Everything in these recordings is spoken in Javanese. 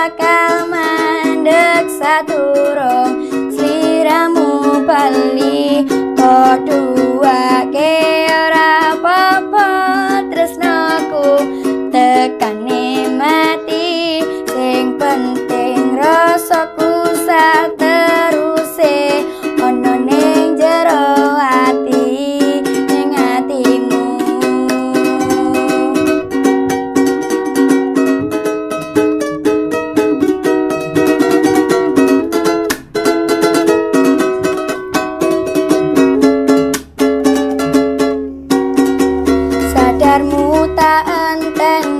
bakal mandek saturung. Seliramu beli tresnaku Tekane mati sing penting rasaku sat dasarmu tak enteng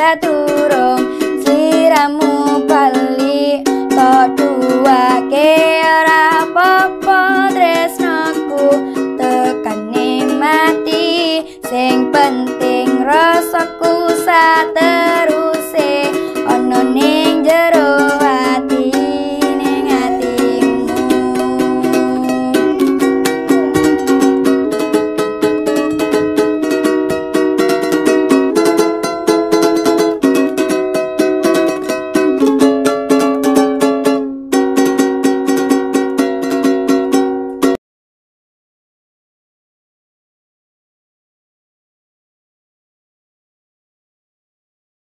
sadurung siramu bali tok duake ora apa tresnaku tekane mati sing penting rasaku sateruse. Ana ning jero